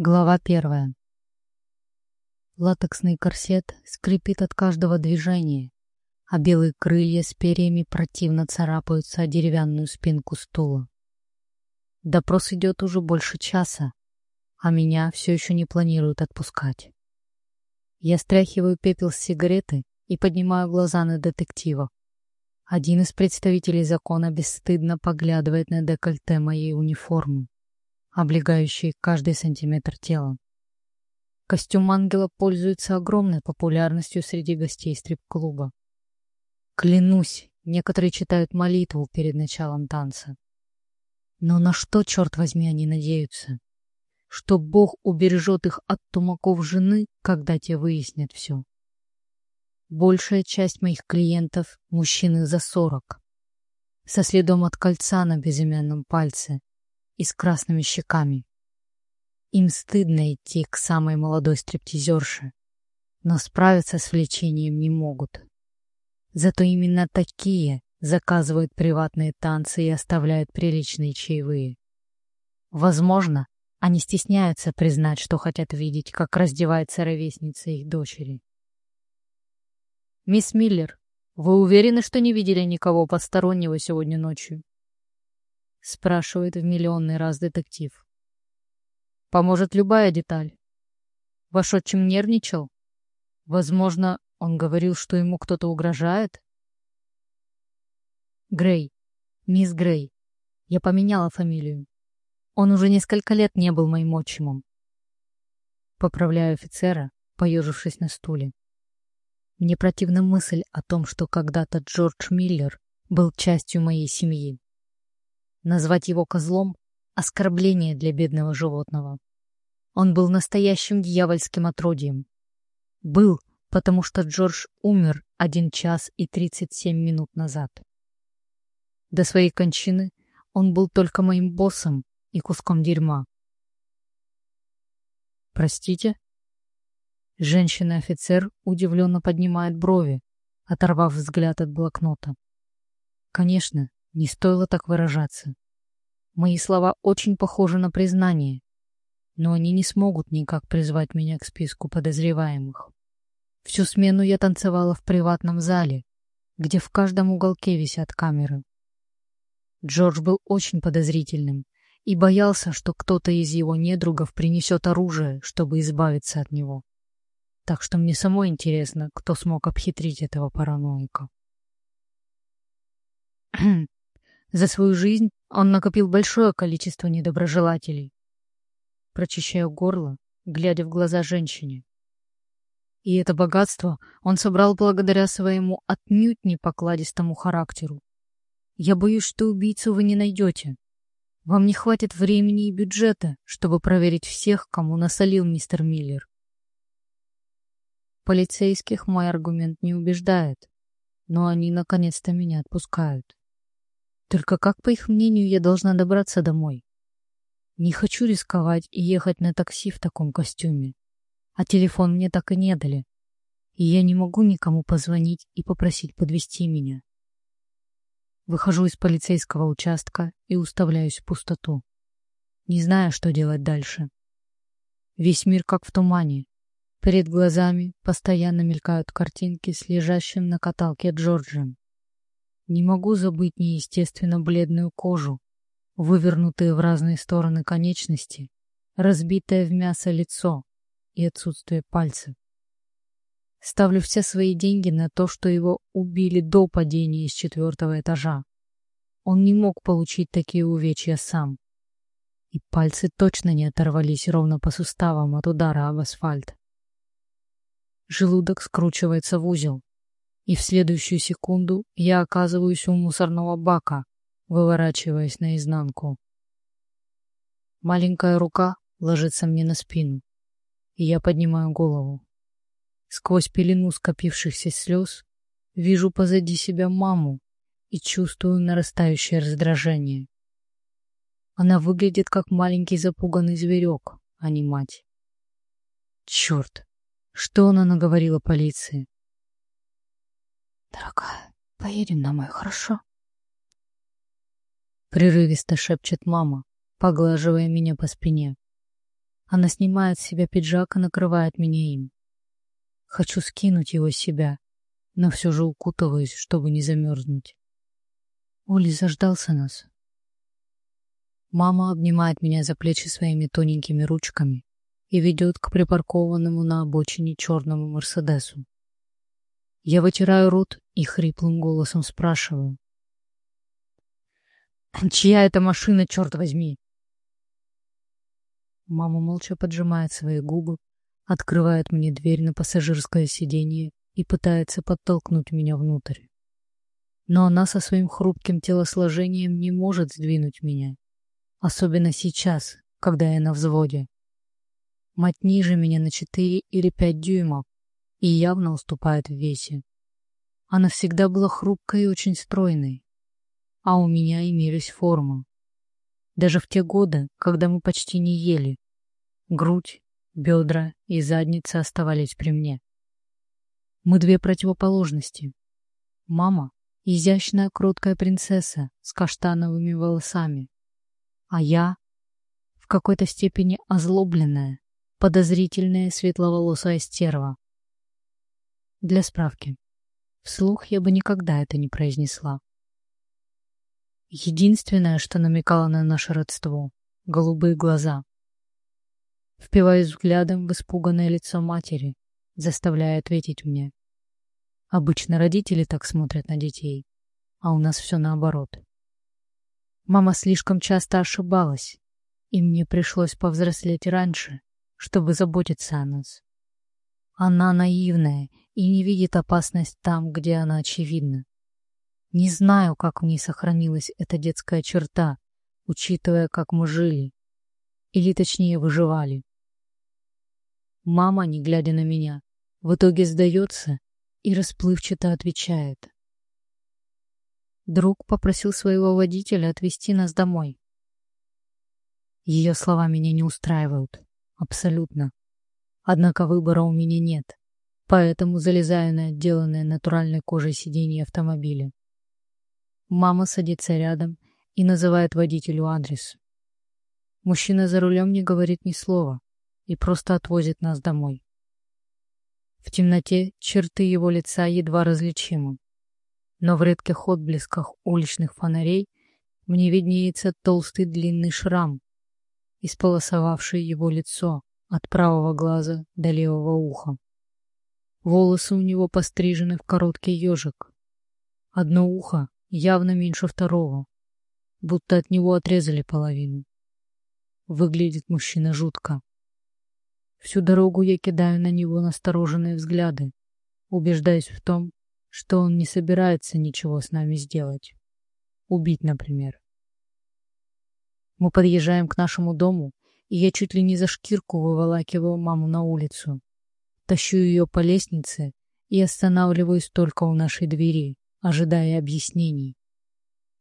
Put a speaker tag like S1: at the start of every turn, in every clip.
S1: Глава первая. Латексный корсет скрипит от каждого движения, а белые крылья с перьями противно царапаются о деревянную спинку стула. Допрос идет уже больше часа, а меня все еще не планируют отпускать. Я стряхиваю пепел с сигареты и поднимаю глаза на детектива. Один из представителей закона бесстыдно поглядывает на декольте моей униформы, облегающей каждый сантиметр тела. Костюм ангела пользуется огромной популярностью среди гостей стрип-клуба. Клянусь, некоторые читают молитву перед началом танца. Но на что, черт возьми, они надеются? Что Бог убережет их от тумаков жены, когда те выяснят все. Большая часть моих клиентов — мужчины за сорок, со следом от кольца на безымянном пальце и с красными щеками. Им стыдно идти к самой молодой стриптизерше, но справиться с влечением не могут. Зато именно такие заказывают приватные танцы и оставляют приличные чаевые. Возможно, они стесняются признать, что хотят видеть, как раздевается ровесница их дочери. «Мисс Миллер, вы уверены, что не видели никого постороннего сегодня ночью?» Спрашивает в миллионный раз детектив. «Поможет любая деталь. Ваш отчим нервничал? Возможно, он говорил, что ему кто-то угрожает?» Грей. Мисс Грей. Я поменяла фамилию. Он уже несколько лет не был моим отчимом. Поправляю офицера, поежившись на стуле. Мне противна мысль о том, что когда-то Джордж Миллер был частью моей семьи. Назвать его козлом — оскорбление для бедного животного. Он был настоящим дьявольским отродьем. Был, потому что Джордж умер один час и тридцать семь минут назад. До своей кончины он был только моим боссом и куском дерьма. «Простите?» Женщина-офицер удивленно поднимает брови, оторвав взгляд от блокнота. Конечно, не стоило так выражаться. Мои слова очень похожи на признание, но они не смогут никак призвать меня к списку подозреваемых. Всю смену я танцевала в приватном зале, где в каждом уголке висят камеры. Джордж был очень подозрительным и боялся, что кто-то из его недругов принесет оружие, чтобы избавиться от него. Так что мне самой интересно, кто смог обхитрить этого параноика. За свою жизнь он накопил большое количество недоброжелателей. Прочищаю горло, глядя в глаза женщине. И это богатство он собрал благодаря своему отнюдь не покладистому характеру. Я боюсь, что убийцу вы не найдете. Вам не хватит времени и бюджета, чтобы проверить всех, кому насолил мистер Миллер. Полицейских мой аргумент не убеждает, но они наконец-то меня отпускают. Только как, по их мнению, я должна добраться домой? Не хочу рисковать и ехать на такси в таком костюме. А телефон мне так и не дали. И я не могу никому позвонить и попросить подвести меня. Выхожу из полицейского участка и уставляюсь в пустоту. Не знаю, что делать дальше. Весь мир как в тумане, Перед глазами постоянно мелькают картинки с лежащим на каталке Джорджем. Не могу забыть неестественно бледную кожу, вывернутые в разные стороны конечности, разбитое в мясо лицо и отсутствие пальцев. Ставлю все свои деньги на то, что его убили до падения из четвертого этажа. Он не мог получить такие увечья сам. И пальцы точно не оторвались ровно по суставам от удара об асфальт. Желудок скручивается в узел, и в следующую секунду я оказываюсь у мусорного бака, выворачиваясь наизнанку. Маленькая рука ложится мне на спину, и я поднимаю голову. Сквозь пелену скопившихся слез вижу позади себя маму и чувствую нарастающее раздражение. Она выглядит как маленький запуганный зверек, а не мать. Черт! Что она наговорила полиции?
S2: «Дорогая, поедем домой, хорошо?»
S1: Прерывисто шепчет мама, поглаживая меня по спине. Она снимает с себя пиджак и накрывает меня им. Хочу скинуть его с себя, но все же укутываюсь, чтобы не замерзнуть. Оли заждался нас. Мама обнимает меня за плечи своими тоненькими ручками и ведет к припаркованному на обочине черному Мерседесу. Я вытираю рот и хриплым голосом спрашиваю. «Чья это машина, черт возьми?» Мама молча поджимает свои губы, открывает мне дверь на пассажирское сиденье и пытается подтолкнуть меня внутрь. Но она со своим хрупким телосложением не может сдвинуть меня, особенно сейчас, когда я на взводе. Мать ниже меня на четыре или пять дюймов и явно уступает в весе. Она всегда была хрупкой и очень стройной, а у меня имелись формы. Даже в те годы, когда мы почти не ели, грудь, бедра и задница оставались при мне. Мы две противоположности. Мама — изящная кроткая принцесса с каштановыми волосами, а я — в какой-то степени озлобленная, подозрительная светловолосая стерва. Для справки. Вслух я бы никогда это не произнесла. Единственное, что намекало на наше родство — голубые глаза. Впиваюсь взглядом в испуганное лицо матери, заставляя ответить мне. Обычно родители так смотрят на детей, а у нас все наоборот. Мама слишком часто ошибалась, и мне пришлось повзрослеть раньше, чтобы заботиться о нас. Она наивная и не видит опасность там, где она очевидна. Не знаю, как в ней сохранилась эта детская черта, учитывая, как мы жили, или точнее выживали. Мама, не глядя на меня, в итоге сдается и расплывчато отвечает. Друг попросил своего водителя отвезти нас домой. Ее слова меня не устраивают. Абсолютно. Однако выбора у меня нет, поэтому залезаю на отделанное натуральной кожей сиденье автомобиля. Мама садится рядом и называет водителю адрес. Мужчина за рулем не говорит ни слова и просто отвозит нас домой. В темноте черты его лица едва различимы, но в редких отблесках уличных фонарей мне виднеется толстый длинный шрам, исполосовавший его лицо от правого глаза до левого уха. Волосы у него пострижены в короткий ежик. Одно ухо явно меньше второго, будто от него отрезали половину. Выглядит мужчина жутко. Всю дорогу я кидаю на него настороженные взгляды, убеждаясь в том, что он не собирается ничего с нами сделать. Убить, например. Мы подъезжаем к нашему дому, и я чуть ли не за шкирку выволакиваю маму на улицу. Тащу ее по лестнице и останавливаюсь только у нашей двери, ожидая объяснений.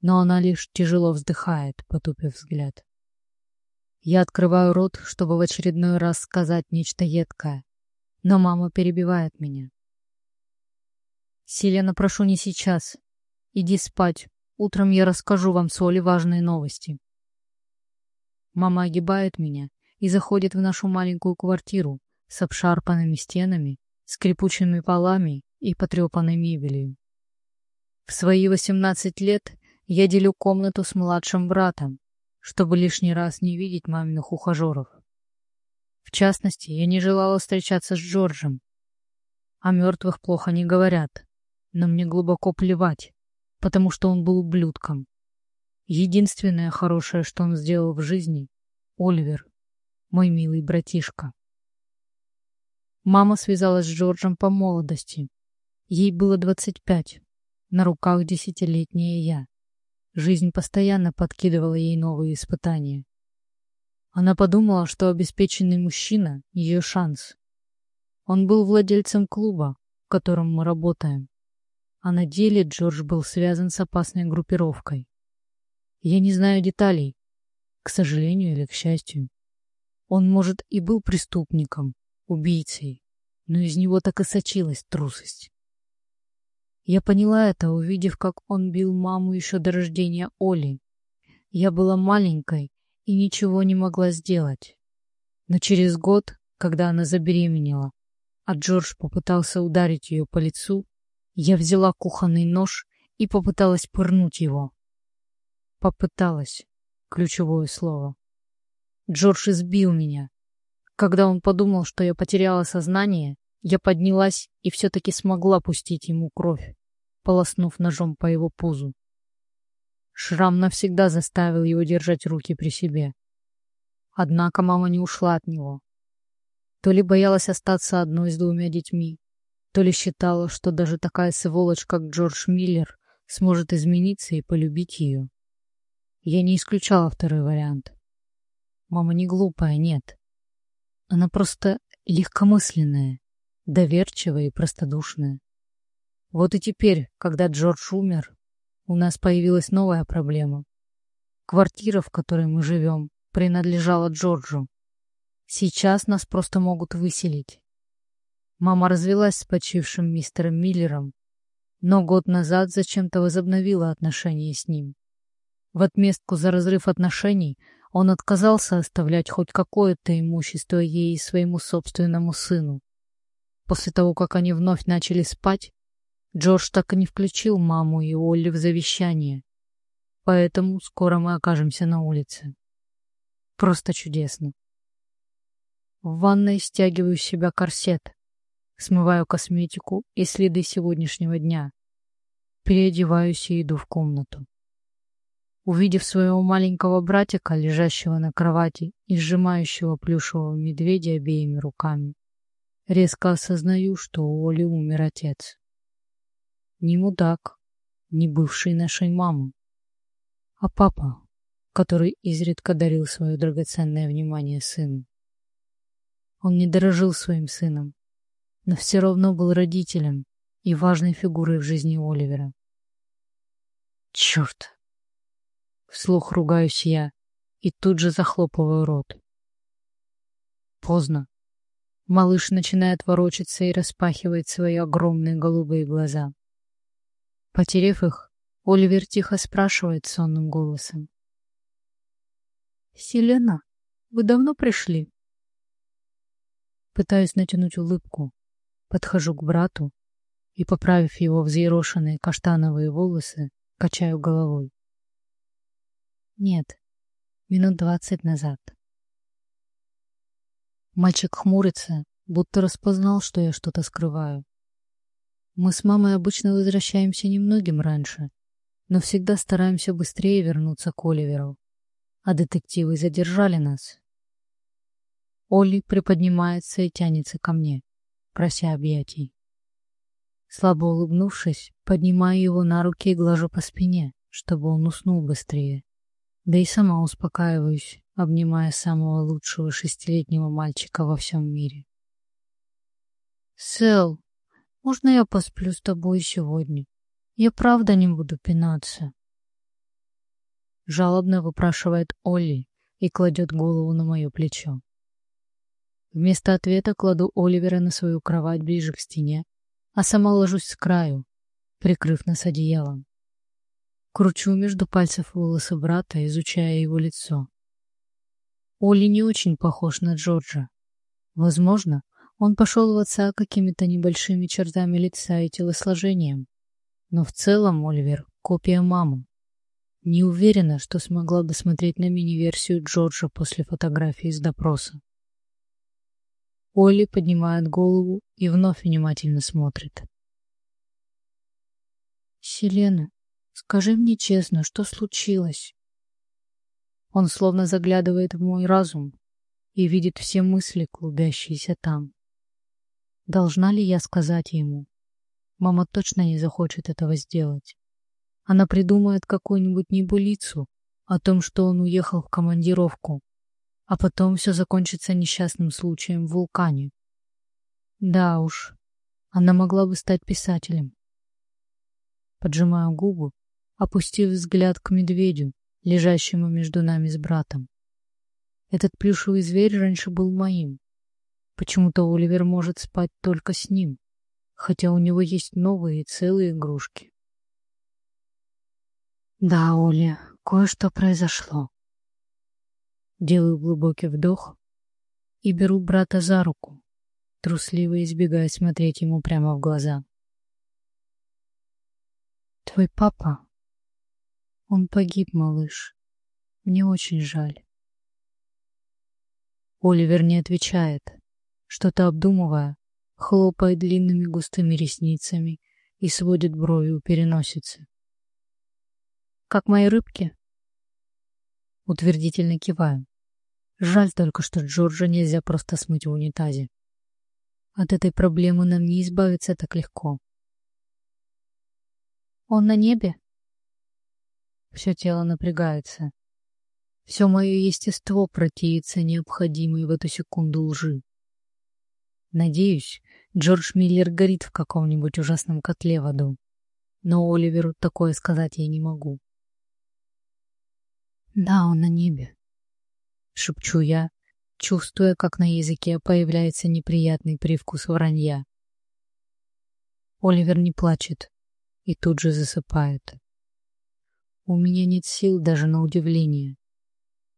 S1: Но она лишь тяжело вздыхает, потупив взгляд. Я открываю рот, чтобы в очередной раз сказать нечто едкое, но мама перебивает меня. «Селена, прошу не сейчас. Иди спать. Утром я расскажу вам с Олей важные новости». Мама огибает меня и заходит в нашу маленькую квартиру с обшарпанными стенами, скрипучими полами и потрепанной мебелью. В свои восемнадцать лет я делю комнату с младшим братом, чтобы лишний раз не видеть маминых ухажеров. В частности, я не желала встречаться с Джорджем. О мертвых плохо не говорят, но мне глубоко плевать, потому что он был ублюдком. Единственное хорошее, что он сделал в жизни — Оливер, мой милый братишка. Мама связалась с Джорджем по молодости. Ей было двадцать пять, на руках десятилетняя я. Жизнь постоянно подкидывала ей новые испытания. Она подумала, что обеспеченный мужчина — ее шанс. Он был владельцем клуба, в котором мы работаем. А на деле Джордж был связан с опасной группировкой. Я не знаю деталей, к сожалению или к счастью. Он, может, и был преступником, убийцей, но из него так и сочилась трусость. Я поняла это, увидев, как он бил маму еще до рождения Оли. Я была маленькой и ничего не могла сделать. Но через год, когда она забеременела, а Джордж попытался ударить ее по лицу, я взяла кухонный нож и попыталась пырнуть его. Попыталась. Ключевое слово. Джордж избил меня. Когда он подумал, что я потеряла сознание, я поднялась и все-таки смогла пустить ему кровь, полоснув ножом по его пузу. Шрам навсегда заставил его держать руки при себе. Однако мама не ушла от него. То ли боялась остаться одной с двумя детьми, то ли считала, что даже такая сволочь, как Джордж Миллер, сможет измениться и полюбить ее. Я не исключала второй вариант. Мама не глупая, нет. Она просто легкомысленная, доверчивая и простодушная. Вот и теперь, когда Джордж умер, у нас появилась новая проблема. Квартира, в которой мы живем, принадлежала Джорджу. Сейчас нас просто могут выселить. Мама развелась с почившим мистером Миллером, но год назад зачем-то возобновила отношения с ним. В отместку за разрыв отношений он отказался оставлять хоть какое-то имущество ей и своему собственному сыну. После того, как они вновь начали спать, Джордж так и не включил маму и Олли в завещание. Поэтому скоро мы окажемся на улице. Просто чудесно. В ванной стягиваю с себя корсет, смываю косметику и следы сегодняшнего дня. Переодеваюсь и иду в комнату. Увидев своего маленького братика, лежащего на кровати и сжимающего плюшевого медведя обеими руками, резко осознаю, что у Оли умер отец. Не мудак, не бывший нашей мамы, а папа, который изредка дарил свое драгоценное внимание сыну. Он не дорожил своим сыном, но все равно был родителем и важной фигурой в жизни Оливера. Черт! Вслух ругаюсь я и тут же захлопываю рот. Поздно. Малыш начинает ворочаться и распахивает свои огромные голубые глаза. Потерев их, Оливер тихо спрашивает сонным голосом. «Селена, вы давно пришли?» Пытаюсь натянуть улыбку, подхожу к брату и, поправив его взъерошенные каштановые волосы, качаю головой. Нет, минут двадцать назад. Мальчик хмурится, будто распознал, что я что-то скрываю. Мы с мамой обычно возвращаемся немногим раньше, но всегда стараемся быстрее вернуться к Оливеру. А детективы задержали нас. Оли приподнимается и тянется ко мне, прося объятий. Слабо улыбнувшись, поднимаю его на руки и глажу по спине, чтобы он уснул быстрее. Да и сама успокаиваюсь, обнимая самого лучшего шестилетнего мальчика во всем мире. «Сэл, можно я посплю с тобой сегодня? Я правда не буду пинаться?» Жалобно выпрашивает Олли и кладет голову на мое плечо. Вместо ответа кладу Оливера на свою кровать ближе к стене, а сама ложусь с краю, прикрыв нас одеялом. Кручу между пальцев волосы брата, изучая его лицо. Оли не очень похож на Джорджа. Возможно, он пошел в отца какими-то небольшими чертами лица и телосложением. Но в целом Оливер — копия мамы. Не уверена, что смогла бы смотреть на мини-версию Джорджа после фотографии с допроса. Оли поднимает голову и вновь внимательно смотрит. «Селена, Скажи мне честно, что случилось? Он словно заглядывает в мой разум и видит все мысли, клубящиеся там. Должна ли я сказать ему? Мама точно не захочет этого сделать. Она придумает какую-нибудь небылицу о том, что он уехал в командировку, а потом все закончится несчастным случаем в вулкане. Да уж, она могла бы стать писателем. Поджимаю губы опустив взгляд к медведю, лежащему между нами с братом. Этот плюшевый зверь раньше был моим. Почему-то Оливер может спать только с ним, хотя у него есть новые целые игрушки. Да, Оля, кое-что произошло. Делаю глубокий вдох и беру брата за руку, трусливо избегая смотреть ему прямо в глаза. Твой папа, он погиб, малыш. Мне очень жаль. Оливер не отвечает, что-то обдумывая, хлопает длинными густыми ресницами и сводит брови у переносицы. Как мои рыбки? Утвердительно киваю. Жаль только, что Джорджа нельзя просто смыть в унитазе. От этой проблемы нам не избавиться так легко. Он на небе? Все тело напрягается. Все мое естество протеется необходимой в эту секунду лжи. Надеюсь, Джордж Миллер горит в каком-нибудь ужасном котле в аду. Но Оливеру такое сказать я не могу. Да, он на небе. Шепчу я, чувствуя, как на языке появляется неприятный привкус вранья. Оливер не плачет и тут же засыпает. У меня нет сил даже на удивление.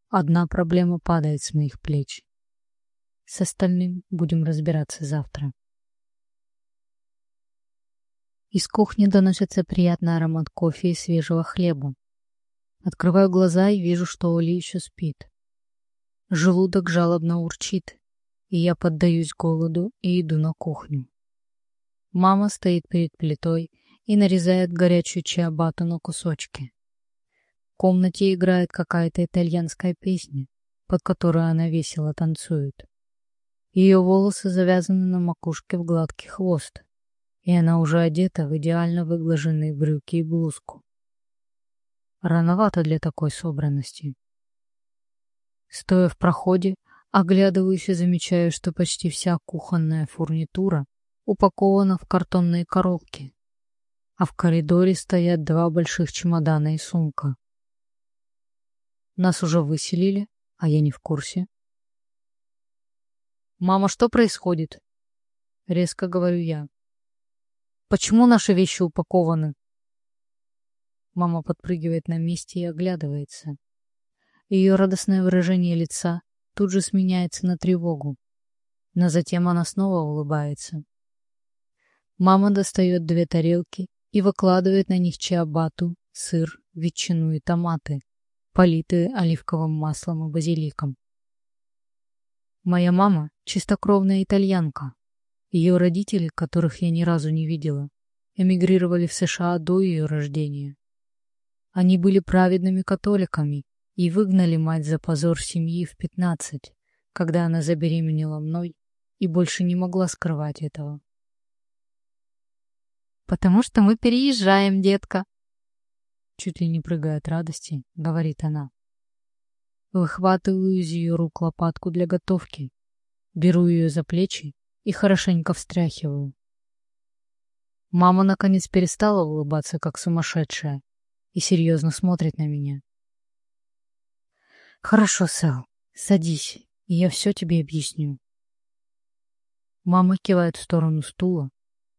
S1: Одна проблема падает с моих плеч. С остальным будем разбираться завтра. Из кухни доносится приятный аромат кофе и свежего хлеба. Открываю глаза и вижу, что Оли еще спит. Желудок жалобно урчит, и я поддаюсь голоду и иду на кухню. Мама стоит перед плитой и нарезает горячую чиабату на кусочки. Комнате играет какая-то итальянская песня, под которую она весело танцует. Ее волосы завязаны на макушке в гладкий хвост, и она уже одета в идеально выглаженные брюки и блузку. Рановато для такой собранности. Стоя в проходе, оглядываюсь и замечаю, что почти вся кухонная фурнитура упакована в картонные коробки, а в коридоре стоят два больших чемодана и сумка. Нас уже выселили, а я не в курсе. «Мама, что происходит?» — резко говорю я. «Почему наши вещи упакованы?» Мама подпрыгивает на месте и оглядывается. Ее радостное выражение лица тут же сменяется на тревогу, но затем она снова улыбается. Мама достает две тарелки и выкладывает на них чиабату, сыр, ветчину и томаты, политые оливковым маслом и базиликом. Моя мама — чистокровная итальянка. Ее родители, которых я ни разу не видела, эмигрировали в США до ее рождения. Они были праведными католиками и выгнали мать за позор семьи в пятнадцать, когда она забеременела мной и больше не могла скрывать этого. «Потому что мы переезжаем, детка!» Чуть ли не прыгая от радости, говорит она. Выхватываю из ее рук лопатку для готовки, беру ее за плечи и хорошенько встряхиваю. Мама наконец перестала улыбаться, как сумасшедшая, и серьезно смотрит на меня. «Хорошо, Сэл, садись, и я все тебе объясню». Мама кивает в сторону стула,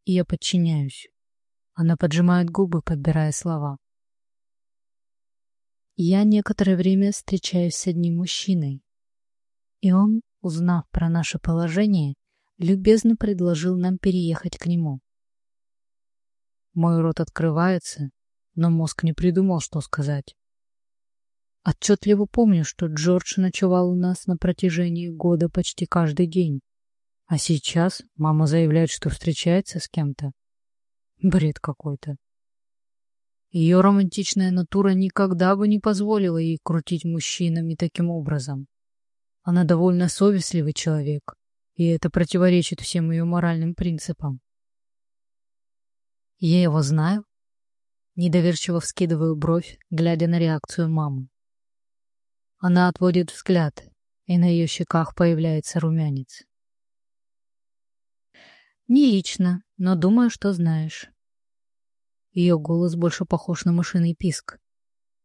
S1: и я подчиняюсь. Она поджимает губы, подбирая слова. Я некоторое время встречаюсь с одним мужчиной, и он, узнав про наше положение, любезно предложил нам переехать к нему. Мой рот открывается, но мозг не придумал, что сказать. Отчетливо помню, что Джордж ночевал у нас на протяжении года почти каждый день. А сейчас мама заявляет, что встречается с кем-то. Бред какой-то. Ее романтичная натура никогда бы не позволила ей крутить мужчинами таким образом. Она довольно совестливый человек, и это противоречит всем ее моральным принципам. Я его знаю, Недоверчиво вскидываю бровь, глядя на реакцию мамы. Она отводит взгляд, и на ее щеках появляется румянец. Не лично, но думаю, что знаешь. Ее голос больше похож на мышиный писк,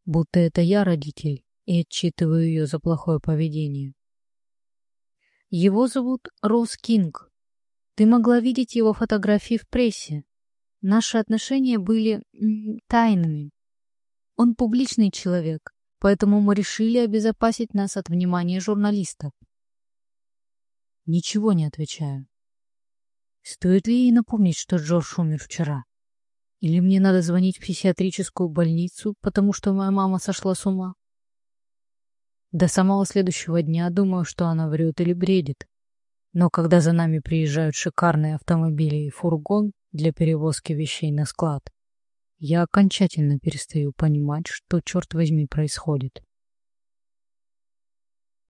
S1: будто это я родитель и отчитываю ее за плохое поведение. Его зовут Роуз Кинг. Ты могла видеть его фотографии в прессе. Наши отношения были тайными. Он публичный человек, поэтому мы решили обезопасить нас от внимания журналистов. Ничего не отвечаю. Стоит ли ей напомнить, что Джордж умер вчера? Или мне надо звонить в психиатрическую больницу, потому что моя мама сошла с ума? До самого следующего дня думаю, что она врет или бредит. Но когда за нами приезжают шикарные автомобили и фургон для перевозки вещей на склад, я окончательно перестаю понимать, что, черт возьми, происходит.